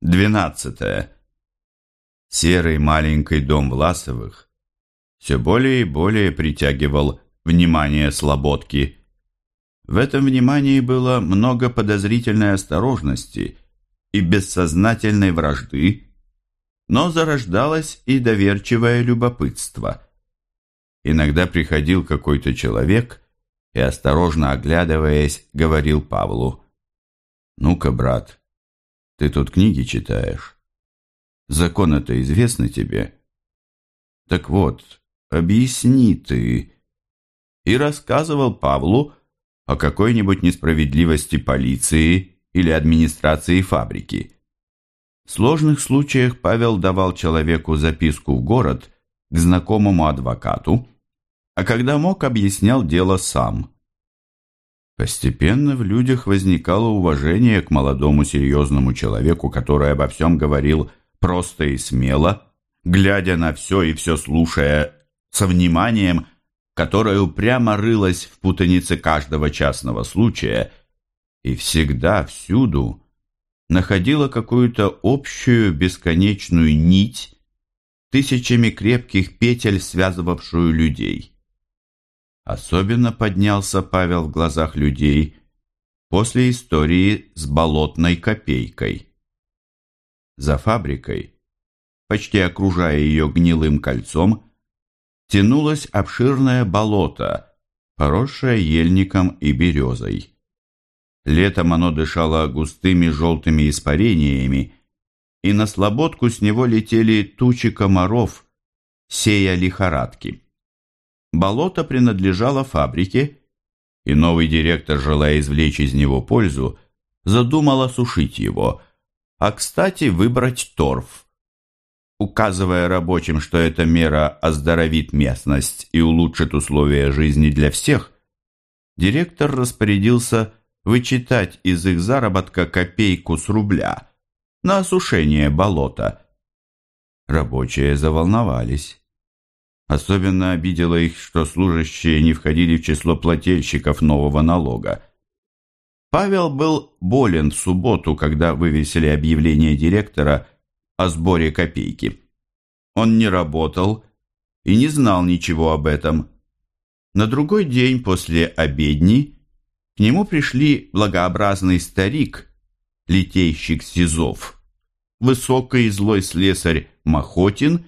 Двенадцатое. Серый маленький дом Власовых все более и более притягивал внимание Слободки. В этом внимании было много подозрительной осторожности и бессознательной вражды, но зарождалось и доверчивое любопытство. Иногда приходил какой-то человек и, осторожно оглядываясь, говорил Павлу, «Ну-ка, брат, ты тут книги читаешь. Закон это известны тебе? Так вот, объясни ты. И рассказывал Павлу о какой-нибудь несправедливости полиции или администрации фабрики. В сложных случаях Павел давал человеку записку в город к знакомому адвокату, а когда мог, объяснял дело сам – Постепенно в людях возникало уважение к молодому серьезному человеку, который обо всем говорил просто и смело, глядя на все и все слушая со вниманием, которое упрямо рылось в путанице каждого частного случая и всегда, всюду находила какую-то общую бесконечную нить, тысячами крепких петель, связывавшую людей. Особенно поднялся Павел в глазах людей после истории с болотной копейкой. За фабрикой, почти окружая ее гнилым кольцом, тянулось обширное болото, поросшее ельником и березой. Летом оно дышало густыми желтыми испарениями, и на слободку с него летели тучи комаров, сея лихорадки. Болото принадлежало фабрике, и новый директор, желая извлечь из него пользу, задумал осушить его, а, кстати, выбрать торф. Указывая рабочим, что эта мера оздоровит местность и улучшит условия жизни для всех, директор распорядился вычитать из их заработка копейку с рубля на осушение болота. Рабочие заволновались. Особенно обидело их, что служащие не входили в число плательщиков нового налога. Павел был болен в субботу, когда вывесили объявление директора о сборе копейки. Он не работал и не знал ничего об этом. На другой день после обедни к нему пришли благообразный старик, литейщик Сизов, высокий и злой слесарь Махотин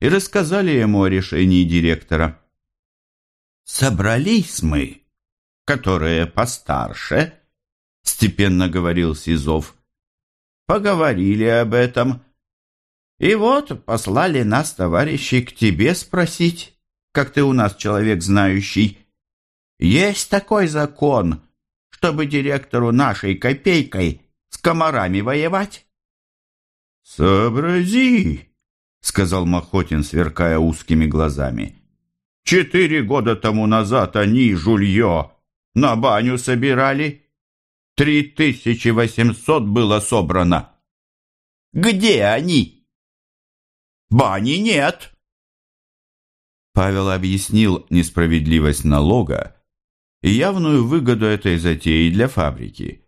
и рассказали ему о решении директора. «Собрались мы, которые постарше», — степенно говорил Сизов. «Поговорили об этом. И вот послали нас, товарищи, к тебе спросить, как ты у нас человек знающий. Есть такой закон, чтобы директору нашей копейкой с комарами воевать?» «Сообрази!» — сказал Махотин, сверкая узкими глазами. «Четыре года тому назад они, жулье, на баню собирали. Три тысячи восемьсот было собрано. Где они? Бани нет!» Павел объяснил несправедливость налога и явную выгоду этой затеи для фабрики.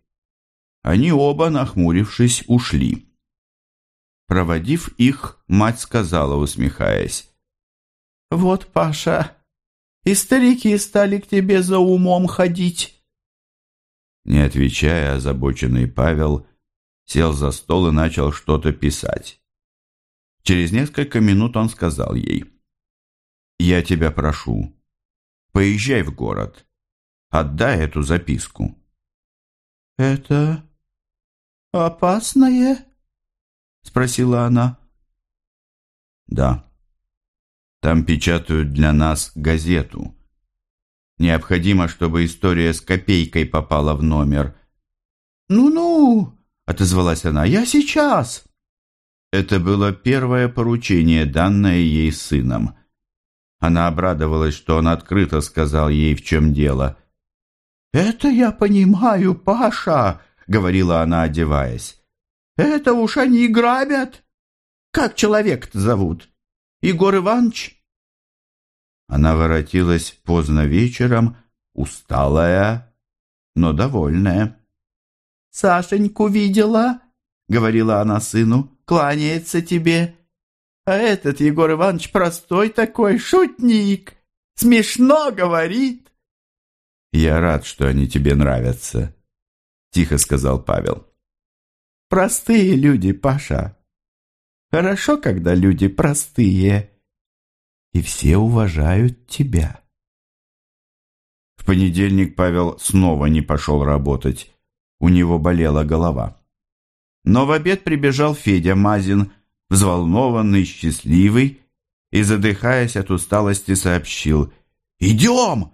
Они оба, нахмурившись, ушли. Проводив их, мать сказала, усмехаясь. «Вот, Паша, и старики стали к тебе за умом ходить». Не отвечая, озабоченный Павел сел за стол и начал что-то писать. Через несколько минут он сказал ей. «Я тебя прошу, поезжай в город, отдай эту записку». «Это опасное?» — спросила она. «Да. Там печатают для нас газету. Необходимо, чтобы история с копейкой попала в номер». «Ну-ну», — отозвалась она, — «я сейчас». Это было первое поручение, данное ей сыном. Она обрадовалась, что он открыто сказал ей, в чем дело. «Это я понимаю, Паша», — говорила она, одеваясь. Это уж они грабят. Как человек-то зовут? Егор Иванович? Она воротилась поздно вечером, усталая, но довольная. Сашеньку видела? — говорила она сыну, — кланяется тебе. А этот Егор Иванович простой такой, шутник, смешно говорит. «Я рад, что они тебе нравятся», — тихо сказал Павел. «Простые люди, Паша. Хорошо, когда люди простые, и все уважают тебя». В понедельник Павел снова не пошел работать. У него болела голова. Но в обед прибежал Федя Мазин, взволнованный, счастливый, и, задыхаясь от усталости, сообщил «Идем!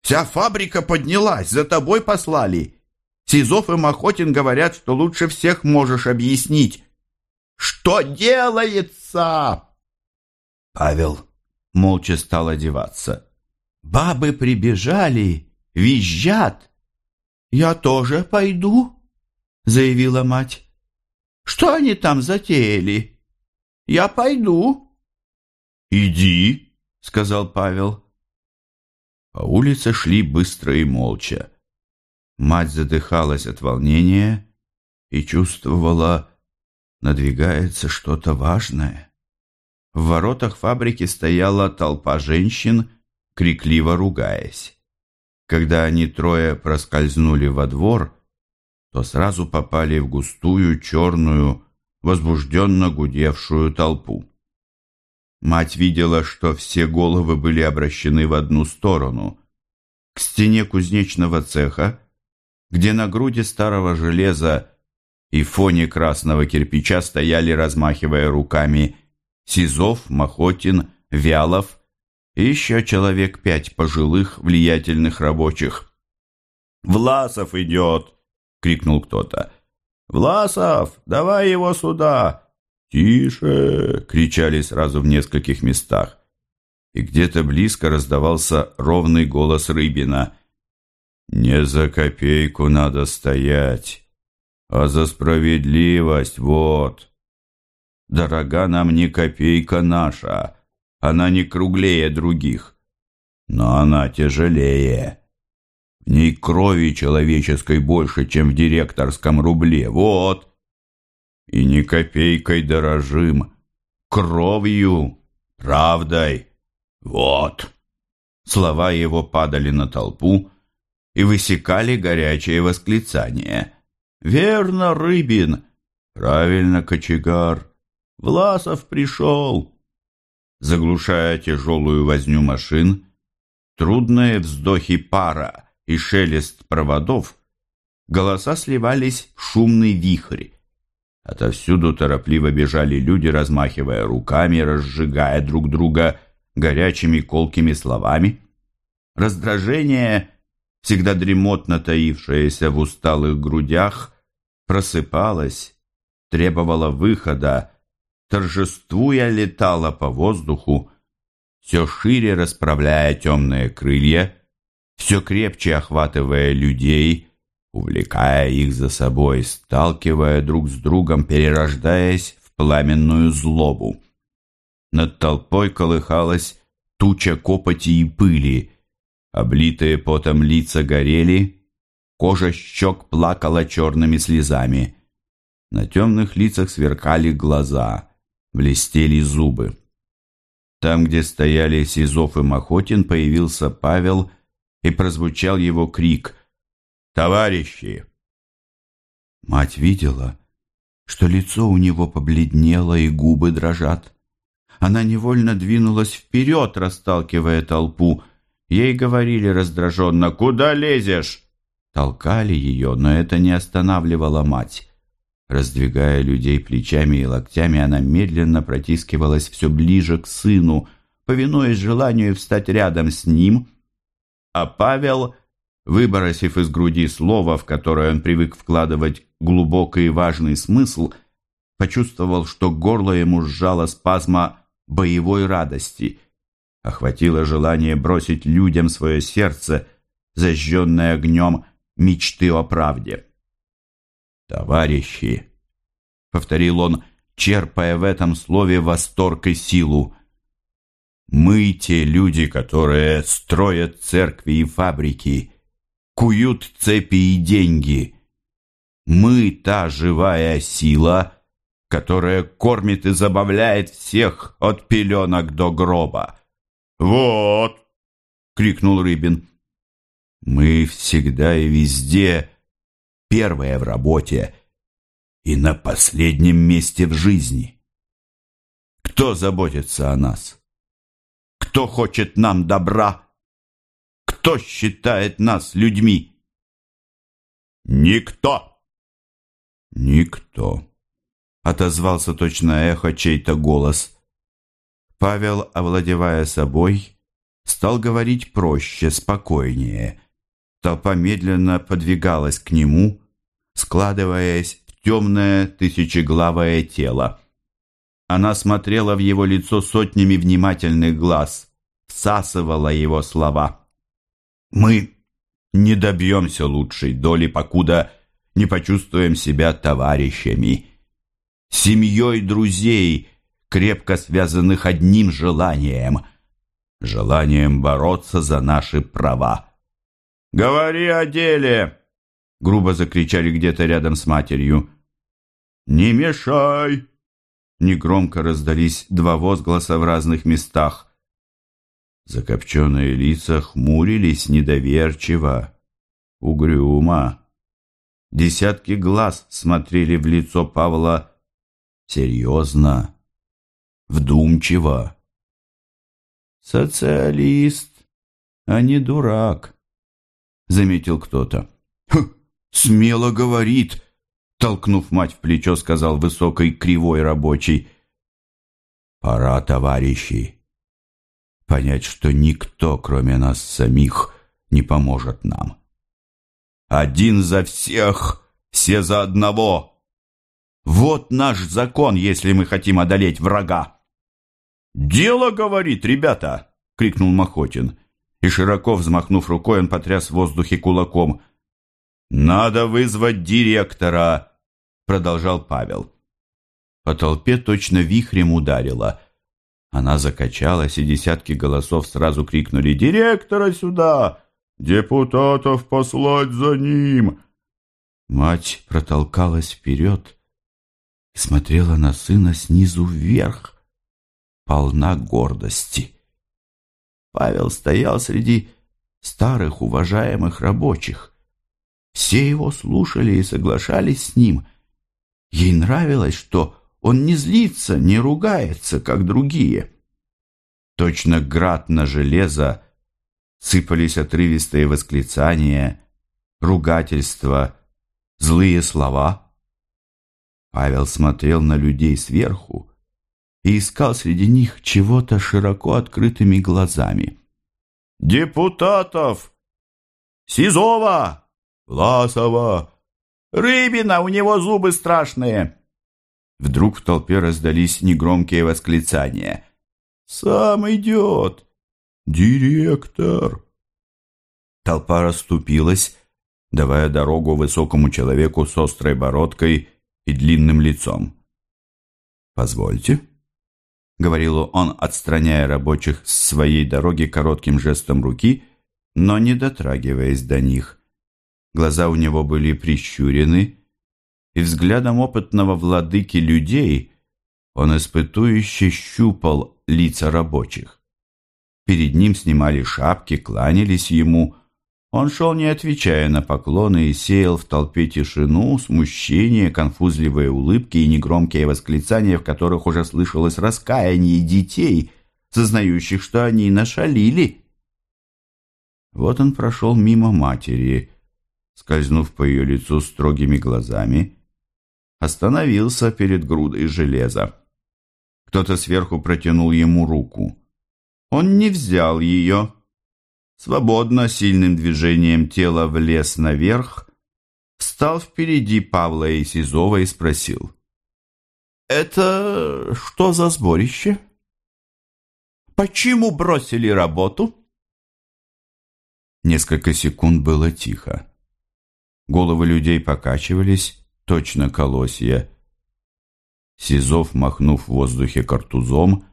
Вся фабрика поднялась, за тобой послали. Сизов и Махотин говорят, что лучше всех можешь объяснить. Что делается?» Павел молча стал одеваться. Бабы прибежали, визжат. «Я тоже пойду», — заявила мать. «Что они там затеяли? Я пойду». «Иди», — сказал Павел. По улице шли быстро и молча. Мать задыхалась от волнения и чувствовала, надвигается что-то важное. В воротах фабрики стояла толпа женщин, крикливо ругаясь. Когда они трое проскользнули во двор, то сразу попали в густую, черную, возбужденно гудевшую толпу. Мать видела, что все головы были обращены в одну сторону, к стене кузнечного цеха, где на груди старого железа и фоне красного кирпича стояли, размахивая руками, Сизов, Махотин, Вялов и еще человек пять пожилых влиятельных рабочих. «Власов идет!» — крикнул кто-то. «Власов, давай его сюда!» «Тише!» — кричали сразу в нескольких местах. И где-то близко раздавался ровный голос Рыбина. «Не за копейку надо стоять, а за справедливость, вот!» «Дорога нам не копейка наша!» Она не круглее других, но она тяжелее. В ней крови человеческой больше, чем в директорском рубле. Вот. И не копейкой дорожим, кровью, правдой. Вот. Слова его падали на толпу и высекали горячее восклицание. «Верно, Рыбин!» «Правильно, кочегар!» «Власов пришел!» заглушая тяжелую возню машин, трудные вздохи пара и шелест проводов, голоса сливались в шумный вихрь. Отовсюду торопливо бежали люди, размахивая руками, разжигая друг друга горячими колкими словами. Раздражение, всегда дремотно таившееся в усталых грудях, просыпалось, требовало выхода, торжествуя летала по воздуху, все шире расправляя темные крылья, все крепче охватывая людей, увлекая их за собой, сталкивая друг с другом, перерождаясь в пламенную злобу. Над толпой колыхалась туча копоти и пыли, облитые потом лица горели, кожа щек плакала черными слезами. На темных лицах сверкали глаза, блестели зубы. Там, где стояли Сизов и Махотин, появился Павел, и прозвучал его крик «Товарищи!». Мать видела, что лицо у него побледнело и губы дрожат. Она невольно двинулась вперед, расталкивая толпу. Ей говорили раздраженно «Куда лезешь?». Толкали ее, но это не останавливало мать. Раздвигая людей плечами и локтями, она медленно протискивалась все ближе к сыну, повинуясь желанию встать рядом с ним, а Павел, выбросив из груди слово, в которое он привык вкладывать глубокий и важный смысл, почувствовал, что горло ему сжало спазма боевой радости. Охватило желание бросить людям свое сердце, зажженное огнем мечты о правде. «Товарищи!» — повторил он, черпая в этом слове восторг и силу. «Мы те люди, которые строят церкви и фабрики, куют цепи и деньги. Мы та живая сила, которая кормит и забавляет всех от пеленок до гроба. «Вот!» — крикнул Рыбин. «Мы всегда и везде первые в работе и на последнем месте в жизни. Кто заботится о нас? Кто хочет нам добра? Кто считает нас людьми?» «Никто!» «Никто!» — отозвался точно эхо чей-то голос. Павел, овладевая собой, стал говорить проще, спокойнее. Толпа медленно подвигалась к нему, складываясь в темное тысячеглавое тело. Она смотрела в его лицо сотнями внимательных глаз, всасывала его слова. «Мы не добьемся лучшей доли, покуда не почувствуем себя товарищами, семьей друзей, крепко связанных одним желанием – желанием бороться за наши права. «Говори о деле!» – грубо закричали где-то рядом с матерью. «Не мешай!» Негромко раздались два возгласа в разных местах. Закопченные лица хмурились недоверчиво, угрюмо. Десятки глаз смотрели в лицо Павла серьезно, вдумчиво. «Социалист, а не дурак», — заметил кто-то. «Хм, «Смело говорит», — толкнув мать в плечо, сказал высокий кривой рабочий. «Пора, товарищи, понять, что никто, кроме нас самих, не поможет нам. Один за всех, все за одного. Вот наш закон, если мы хотим одолеть врага. «Дело, говорит, ребята!» — крикнул Махотин. И широко взмахнув рукой, он потряс в воздухе кулаком. «Надо вызвать директора!» — продолжал Павел. По толпе точно вихрем ударило. Она закачалась, и десятки голосов сразу крикнули «Директора сюда! Депутатов послать за ним!» Мать протолкалась вперед и смотрела на сына снизу вверх, полна гордости. Павел стоял среди старых уважаемых рабочих. Все его слушали и соглашались с ним. Ей нравилось, что он не злится, не ругается, как другие. Точно град на железо сыпались отрывистые восклицания, ругательства, злые слова. Павел смотрел на людей сверху и искал среди них чего-то широко открытыми глазами. «Депутатов! Сизова! Власова! Рыбина, у него зубы страшные!» Вдруг в толпе раздались негромкие восклицания. «Сам идет! «Директор!» Толпа расступилась, давая дорогу высокому человеку с острой бородкой и длинным лицом. «Позвольте», — говорил он, отстраняя рабочих с своей дороги коротким жестом руки, но не дотрагиваясь до них. Глаза у него были прищурены, и взглядом опытного владыки людей он испытующе щупал лица рабочих. Перед ним снимали шапки, кланялись ему. Он шел, не отвечая на поклоны, и сеял в толпе тишину, смущение, конфузливые улыбки и негромкие восклицания, в которых уже слышалось раскаяние детей, сознающих, что они нашалили. Вот он прошел мимо матери, скользнув по ее лицу строгими глазами, остановился перед грудой железа. Кто-то сверху протянул ему руку. Он не взял ее. Свободно, сильным движением тела влез наверх, встал впереди Павла и Сизова и спросил. «Это что за сборище? Почему бросили работу?» Несколько секунд было тихо. Головы людей покачивались, точно колосья. Сизов, махнув в воздухе картузом,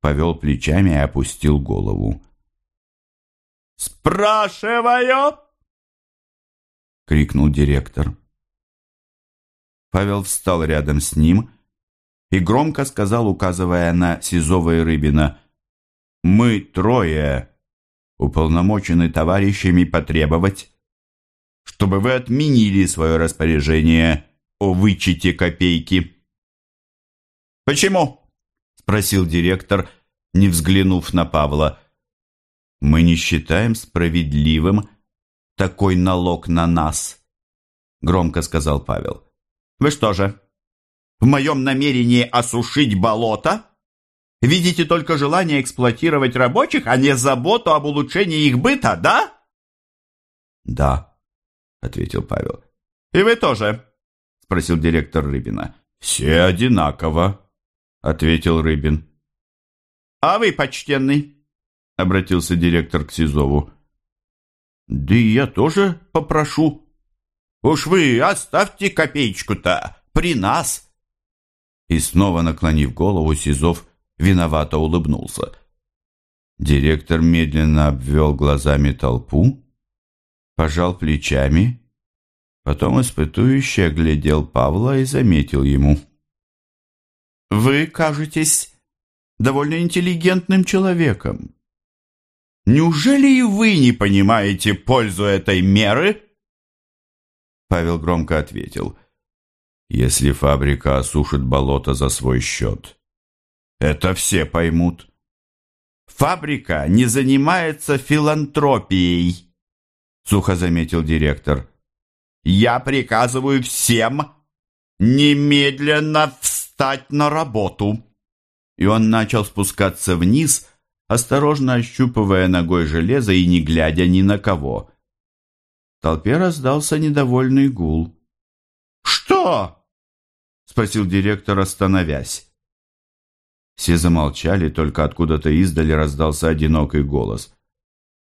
повел плечами и опустил голову. «Спрашиваю!» — крикнул директор. Павел встал рядом с ним и громко сказал, указывая на Сизова и Рыбина, «Мы трое уполномочены товарищами потребовать, чтобы вы отменили свое распоряжение о вычете копейки». «Почему?» – спросил директор, не взглянув на Павла. «Мы не считаем справедливым такой налог на нас», – громко сказал Павел. «Вы что же, в моем намерении осушить болото?» Видите только желание эксплуатировать рабочих, а не заботу об улучшении их быта, да? Да, ответил Павел. И вы тоже? Спросил директор Рыбина. Все одинаково, ответил Рыбин. А вы, почтенный? Обратился директор к Сизову. Да и я тоже попрошу. Уж вы оставьте копеечку-то при нас. И снова наклонив голову, Сизов виновато улыбнулся. Директор медленно обвел глазами толпу, пожал плечами, потом испытующе оглядел Павла и заметил ему. «Вы кажетесь довольно интеллигентным человеком. Неужели и вы не понимаете пользу этой меры?» Павел громко ответил. «Если фабрика осушит болото за свой счет, это все поймут. Фабрика не занимается филантропией, сухо заметил директор. Я приказываю всем немедленно встать на работу. И он начал спускаться вниз, осторожно ощупывая ногой железо и не глядя ни на кого. В толпе раздался недовольный гул. «Что?» — спросил директор, остановясь. Все замолчали, только откуда-то издали раздался одинокий голос.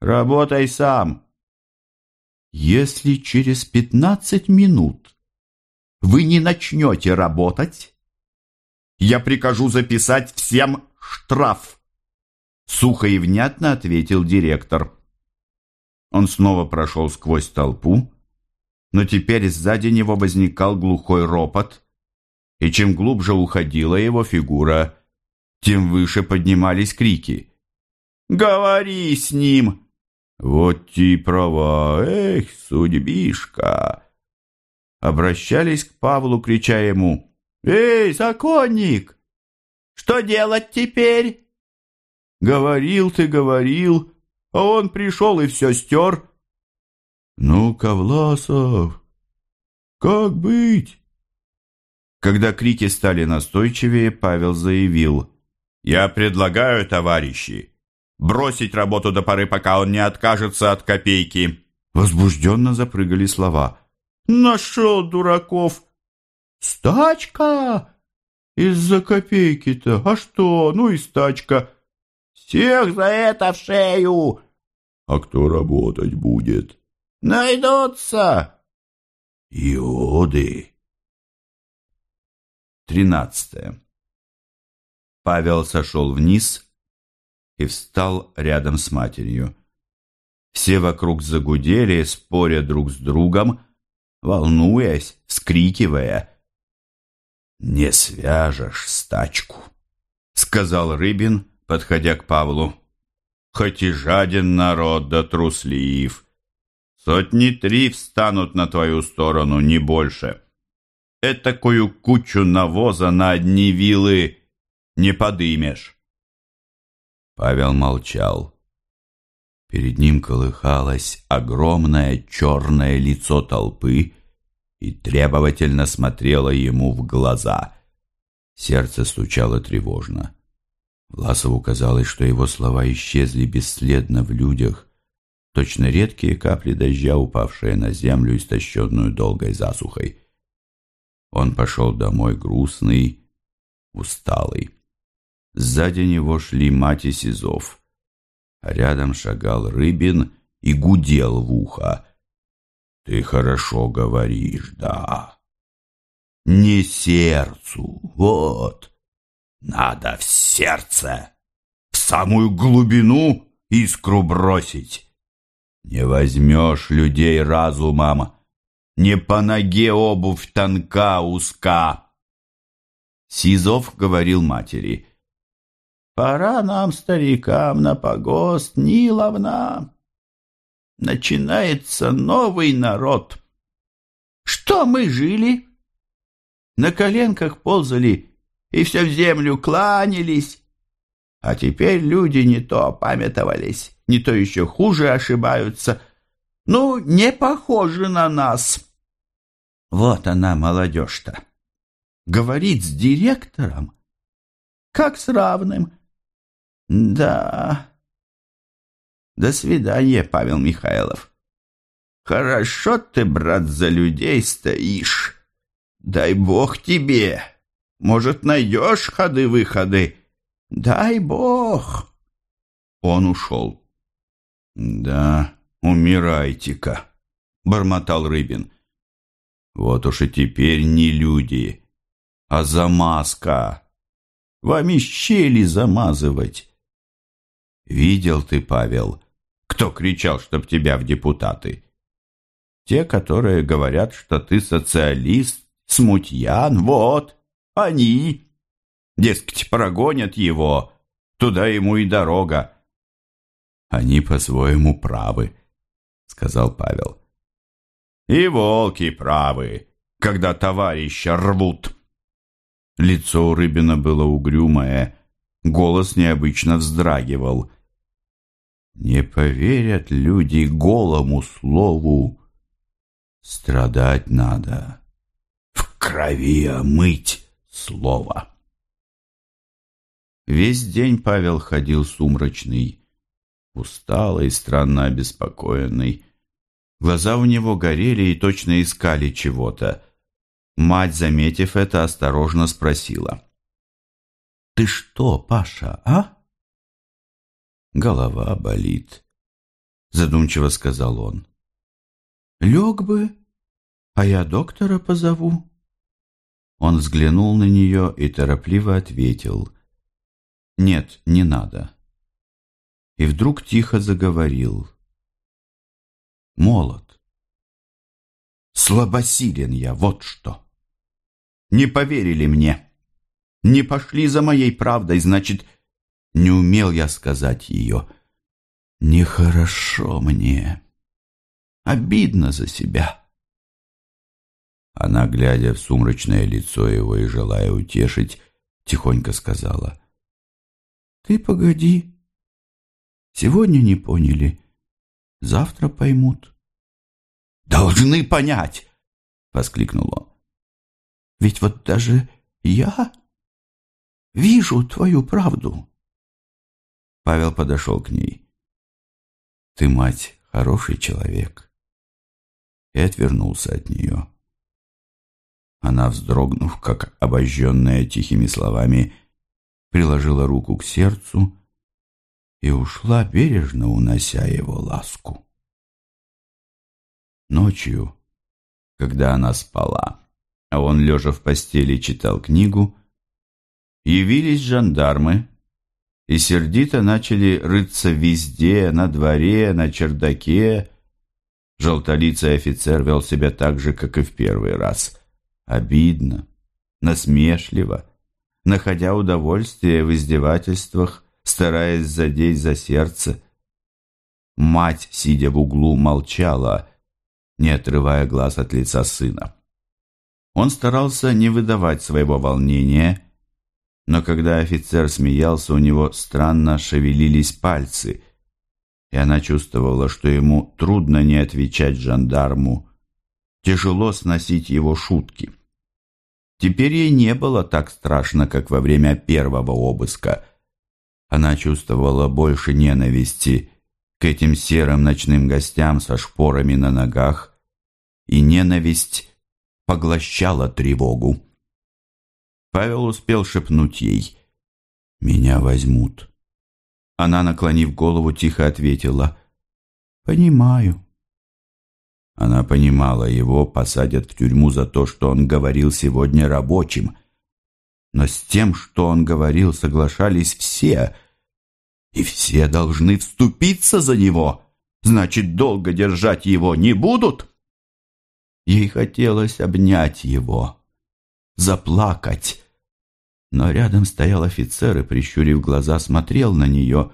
«Работай сам!» «Если через пятнадцать минут вы не начнете работать, я прикажу записать всем штраф!» Сухо и внятно ответил директор. Он снова прошел сквозь толпу, но теперь сзади него возникал глухой ропот, и чем глубже уходила его фигура, тем выше поднимались крики. «Говори с ним!» «Вот и права! Эх, судьбишка!» Обращались к Павлу, крича ему. «Эй, законник! Что делать теперь?» «Говорил ты, говорил, а он пришел и все стер». «Ну-ка, Власов, как быть?» Когда крики стали настойчивее, Павел заявил. Я предлагаю, товарищи, бросить работу до поры, пока он не откажется от копейки. Возбужденно запрыгали слова. Нашел дураков. Стачка? Из-за копейки-то. А что? Ну и стачка. Всех за это в шею. А кто работать будет? Найдутся. Иоды. Тринадцатое. Павел сошел вниз и встал рядом с матерью. Все вокруг загудели, споря друг с другом, волнуясь, скрикивая. «Не свяжешь стачку», — сказал Рыбин, подходя к Павлу. «Хоть и жаден народ да труслив, сотни три встанут на твою сторону, не больше. Этакую кучу навоза на одни вилы не подымешь. Павел молчал. Перед ним колыхалось огромное черное лицо толпы и требовательно смотрело ему в глаза. Сердце стучало тревожно. Власову казалось, что его слова исчезли бесследно в людях, точно редкие капли дождя, упавшие на землю, истощенную долгой засухой. Он пошел домой грустный, усталый. Сзади него шли мать и Сизов. А рядом шагал Рыбин и гудел в ухо. «Ты хорошо говоришь, да. Не сердцу, вот. Надо в сердце, в самую глубину искру бросить. Не возьмешь людей разумом, Не по ноге обувь тонка, узка. Сизов говорил матери. Пора нам, старикам, на погост, Ниловна. Начинается новый народ. Что мы жили? На коленках ползали и все в землю кланялись. А теперь люди не то опамятовались, не то еще хуже ошибаются. Ну, не похожи на нас. Вот она, молодежь-то. Говорит с директором, как с равным. Да. До свидания, Павел Михайлов. Хорошо ты, брат, за людей стоишь. Дай бог тебе. Может, найдешь ходы-выходы? Дай бог. Он ушел. Да, умирайте-ка, бормотал Рыбин. Вот уж и теперь не люди, а замазка. Вами щели замазывать. Видел ты, Павел, кто кричал, чтоб тебя в депутаты? Те, которые говорят, что ты социалист, смутьян, вот, они. Дескать, прогонят его, туда ему и дорога. Они по-своему правы, сказал Павел. И волки правы, когда товарища рвут. Лицо у Рыбина было угрюмое, голос необычно вздрагивал. Не поверят люди голому слову. Страдать надо. В крови омыть слово. Весь день Павел ходил сумрачный, усталый, странно обеспокоенный. Глаза у него горели и точно искали чего-то. Мать, заметив это, осторожно спросила. «Ты что, Паша, а?» «Голова болит», — задумчиво сказал он. «Лег бы, а я доктора позову». Он взглянул на нее и торопливо ответил. «Нет, не надо». И вдруг тихо заговорил молод. Слабосилен я, вот что. Не поверили мне. Не пошли за моей правдой, значит, не умел я сказать ее. Нехорошо мне. Обидно за себя. Она, глядя в сумрачное лицо его и желая утешить, тихонько сказала. «Ты погоди. Сегодня не поняли, Завтра поймут. «Должны понять!» — воскликнул он. «Ведь вот даже я вижу твою правду». Павел подошел к ней. «Ты, мать, хороший человек». И отвернулся от нее. Она, вздрогнув, как обожженная тихими словами, приложила руку к сердцу и ушла, бережно унося его ласку. Ночью, когда она спала, а он, лежа в постели, читал книгу, явились жандармы и сердито начали рыться везде, на дворе, на чердаке. Желтолицый офицер вел себя так же, как и в первый раз. Обидно, насмешливо, находя удовольствие в издевательствах стараясь задеть за сердце. Мать, сидя в углу, молчала, не отрывая глаз от лица сына. Он старался не выдавать своего волнения, но когда офицер смеялся, у него странно шевелились пальцы, и она чувствовала, что ему трудно не отвечать жандарму, тяжело сносить его шутки. Теперь ей не было так страшно, как во время первого обыска – она чувствовала больше ненависти к этим серым ночным гостям со шпорами на ногах, и ненависть поглощала тревогу. Павел успел шепнуть ей «Меня возьмут». Она, наклонив голову, тихо ответила «Понимаю». Она понимала, его посадят в тюрьму за то, что он говорил сегодня рабочим – но с тем, что он говорил, соглашались все, и все должны вступиться за него. Значит, долго держать его не будут? Ей хотелось обнять его, заплакать. Но рядом стоял офицер и, прищурив глаза, смотрел на нее.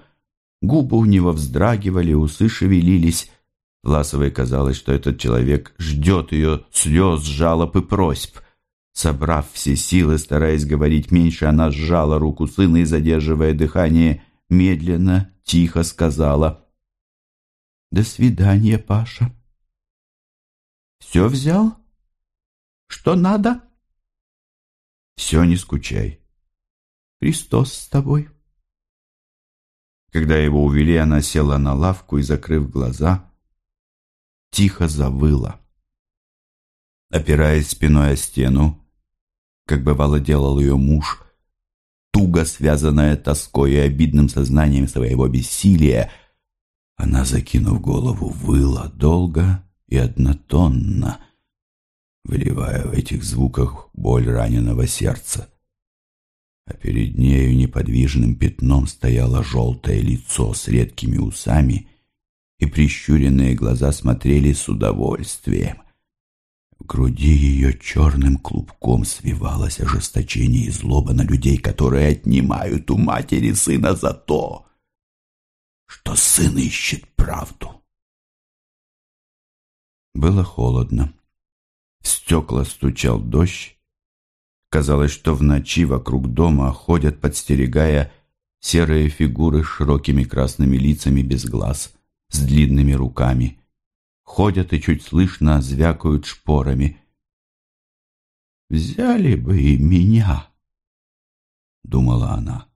Губы у него вздрагивали, усы шевелились. Власовой казалось, что этот человек ждет ее слез, жалоб и просьб. Собрав все силы, стараясь говорить меньше, она сжала руку сына и, задерживая дыхание, медленно, тихо сказала «До свидания, Паша». «Все взял? Что надо?» «Все, не скучай. Христос с тобой». Когда его увели, она села на лавку и, закрыв глаза, тихо завыла. Опираясь спиной о стену, как бывало делал ее муж, туго связанная тоской и обидным сознанием своего бессилия, она, закинув голову, выла долго и однотонно, выливая в этих звуках боль раненого сердца. А перед нею неподвижным пятном стояло желтое лицо с редкими усами, и прищуренные глаза смотрели с удовольствием. В груди ее черным клубком свивалось ожесточение и злоба на людей, которые отнимают у матери сына за то, что сын ищет правду. Было холодно. В стекла стучал дождь. Казалось, что в ночи вокруг дома ходят, подстерегая серые фигуры с широкими красными лицами без глаз, с длинными руками — ходят и чуть слышно звякают шпорами. «Взяли бы и меня», — думала она.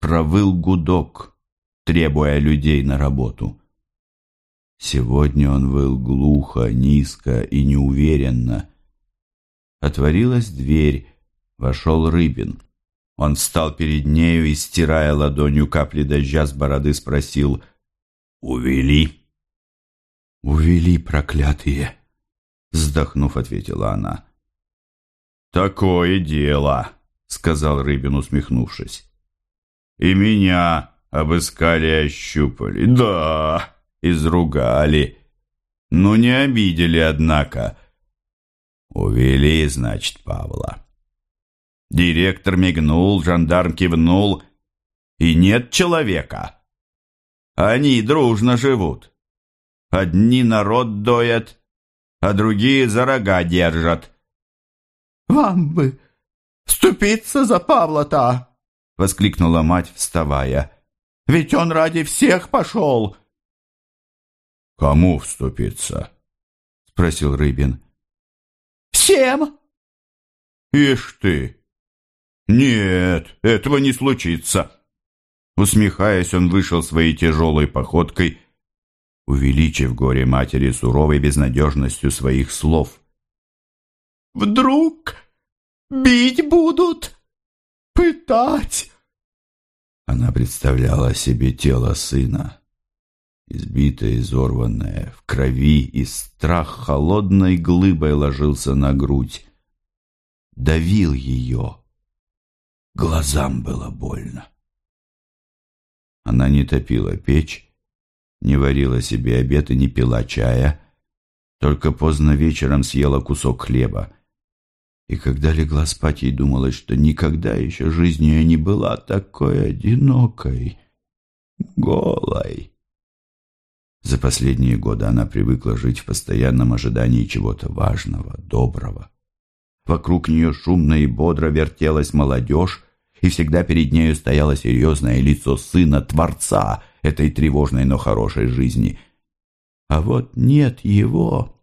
Провыл гудок, требуя людей на работу. Сегодня он выл глухо, низко и неуверенно. Отворилась дверь, вошел Рыбин. Он встал перед нею и, стирая ладонью капли дождя с бороды, спросил «Увели?» «Увели проклятые!» Вздохнув, ответила она. «Такое дело!» — сказал Рыбин, усмехнувшись. «И меня обыскали и ощупали. Да, изругали. Ну, не обидели, однако. Увели, значит, Павла». Директор мигнул, жандарм кивнул. «И нет человека. Они дружно живут». Одни народ доят, а другие за рога держат. «Вам бы вступиться за Павла-то!» — воскликнула мать, вставая. «Ведь он ради всех пошел!» «Кому вступиться?» — спросил Рыбин. «Всем!» «Ишь ты! Нет, этого не случится!» Усмехаясь, он вышел своей тяжелой походкой увеличив горе матери суровой безнадежностью своих слов. «Вдруг бить будут? Пытать?» Она представляла себе тело сына, избитое, изорванное, в крови, и страх холодной глыбой ложился на грудь. Давил ее. Глазам было больно. Она не топила печь, не варила себе обед и не пила чая, только поздно вечером съела кусок хлеба. И когда легла спать, ей думалось, что никогда еще жизнь ее не была такой одинокой, голой. За последние годы она привыкла жить в постоянном ожидании чего-то важного, доброго. Вокруг нее шумно и бодро вертелась молодежь, и всегда перед нею стояло серьезное лицо сына Творца — этой тревожной, но хорошей жизни. А вот нет его.